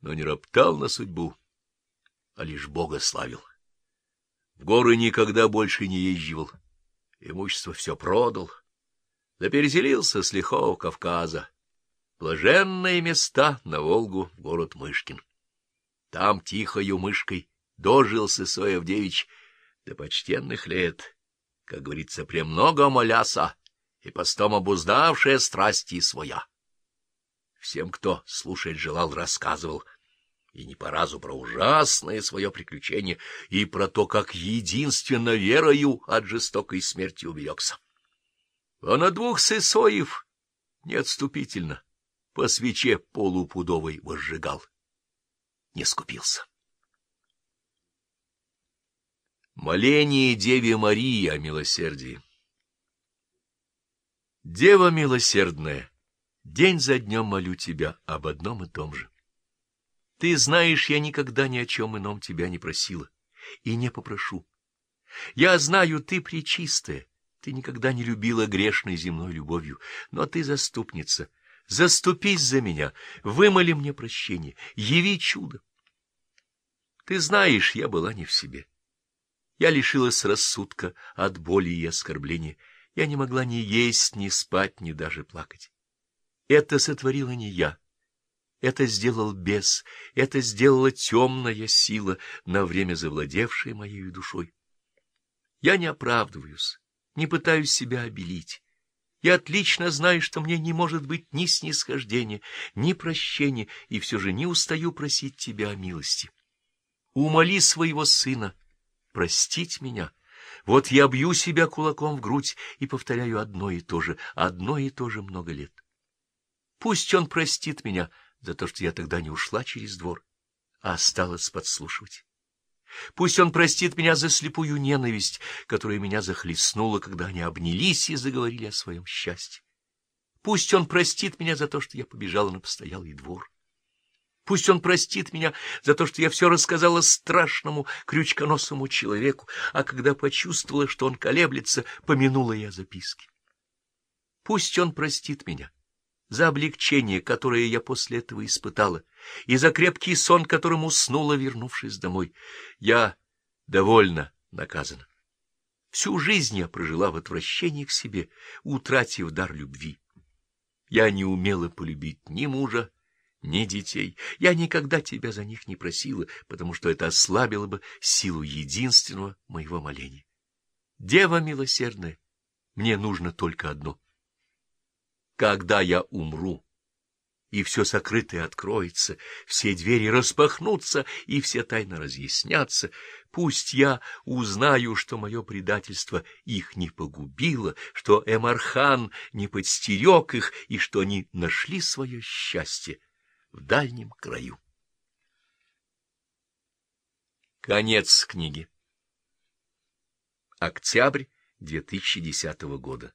но не роптал на судьбу, а лишь Бога славил. В горы никогда больше не езживал, имущество все продал, да переселился с лихого Кавказа. Блаженные места на Волгу, город Мышкин. Там тихою мышкой дожился Соевдевич до почтенных лет, как говорится, премного моляса и постом обуздавшая страсти своя. Всем, кто слушать желал, рассказывал, и не по разу про ужасное свое приключение, и про то, как единственно верою от жестокой смерти уберегся. А на двух сысоев неотступительно по свече полупудовой возжигал. Не скупился. Моление Деве Марии о милосердии Дева милосердная, день за днем молю тебя об одном и том же. Ты знаешь, я никогда ни о чем ином тебя не просила и не попрошу. Я знаю, ты пречистая, ты никогда не любила грешной земной любовью, но ты заступница. Заступись за меня, вымоли мне прощение, яви чудо. Ты знаешь, я была не в себе. Я лишилась рассудка от боли и оскорбления, я не могла ни есть, ни спать, ни даже плакать. Это сотворила не я. Это сделал бес, это сделала темная сила, на время завладевшая моей душой. Я не оправдываюсь, не пытаюсь себя обелить. Я отлично знаю, что мне не может быть ни снисхождения, ни прощения, и все же не устаю просить тебя о милости. Умоли своего сына простить меня — вот я бью себя кулаком в грудь и повторяю одно и то же, одно и то же много лет. Пусть он простит меня за то, что я тогда не ушла через двор, а осталась подслушивать. Пусть он простит меня за слепую ненависть, которая меня захлестнула, когда они обнялись и заговорили о своем счастье. Пусть он простит меня за то, что я побежала на постоялый двор. Пусть он простит меня за то, что я все рассказала страшному крючконосому человеку, а когда почувствовала, что он колеблется, помянула я записки. Пусть он простит меня за облегчение, которое я после этого испытала, и за крепкий сон, которым уснула, вернувшись домой. Я довольно наказана. Всю жизнь я прожила в отвращении к себе, утратив дар любви. Я не умела полюбить ни мужа, ни детей. Я никогда тебя за них не просила, потому что это ослабило бы силу единственного моего моления. Дева милосердная, мне нужно только одно. Когда я умру, и все сокрытое откроется, все двери распахнутся, и все тайны разъяснятся, пусть я узнаю, что мое предательство их не погубило, что Эмархан не подстерег их, и что они нашли свое счастье в дальнем краю. Конец книги. Октябрь 2010 года.